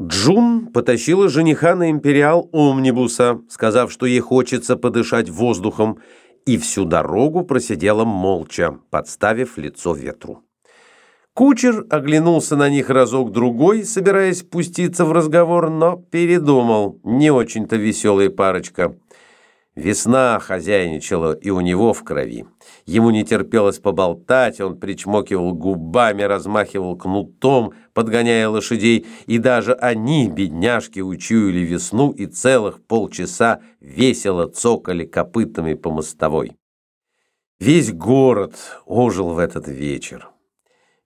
Джун потащила жениха на империал омнибуса, сказав, что ей хочется подышать воздухом, и всю дорогу просидела молча, подставив лицо ветру. Кучер оглянулся на них разок-другой, собираясь пуститься в разговор, но передумал. Не очень-то веселая парочка. Весна хозяйничала и у него в крови. Ему не терпелось поболтать, он причмокивал губами, размахивал кнутом, подгоняя лошадей, и даже они, бедняжки, учуяли весну и целых полчаса весело цокали копытами по мостовой. Весь город ожил в этот вечер.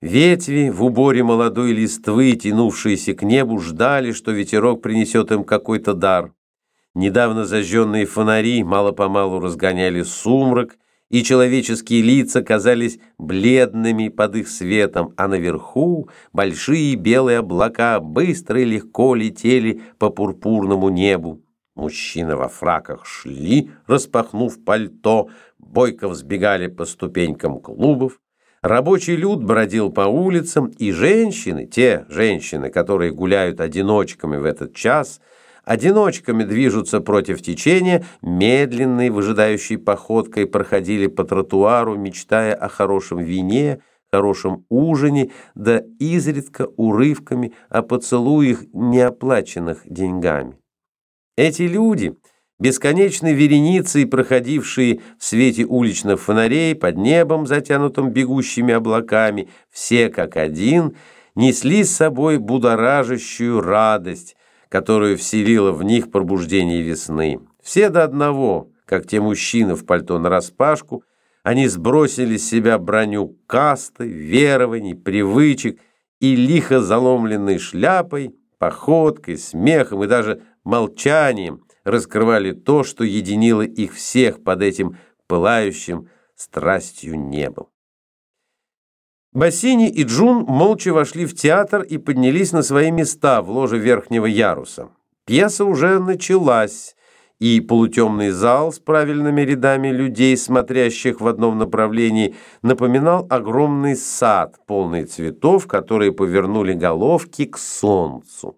Ветви в уборе молодой листвы, тянувшиеся к небу, ждали, что ветерок принесет им какой-то дар. Недавно зажженные фонари мало-помалу разгоняли сумрак, и человеческие лица казались бледными под их светом, а наверху большие белые облака быстро и легко летели по пурпурному небу. Мужчины во фраках шли, распахнув пальто, бойко взбегали по ступенькам клубов. Рабочий люд бродил по улицам, и женщины, те женщины, которые гуляют одиночками в этот час – одиночками движутся против течения, медленной, выжидающей походкой проходили по тротуару, мечтая о хорошем вине, хорошем ужине, да изредка урывками о поцелуях, неоплаченных деньгами. Эти люди, бесконечной вереницей, проходившие в свете уличных фонарей под небом, затянутым бегущими облаками, все как один, несли с собой будоражащую радость, которую вселило в них пробуждение весны. Все до одного, как те мужчины в пальто нараспашку, они сбросили с себя броню касты, верований, привычек и лихо заломленной шляпой, походкой, смехом и даже молчанием раскрывали то, что единило их всех под этим пылающим страстью небом. Бассини и Джун молча вошли в театр и поднялись на свои места в ложе верхнего яруса. Пьеса уже началась, и полутемный зал с правильными рядами людей, смотрящих в одном направлении, напоминал огромный сад, полный цветов, которые повернули головки к солнцу.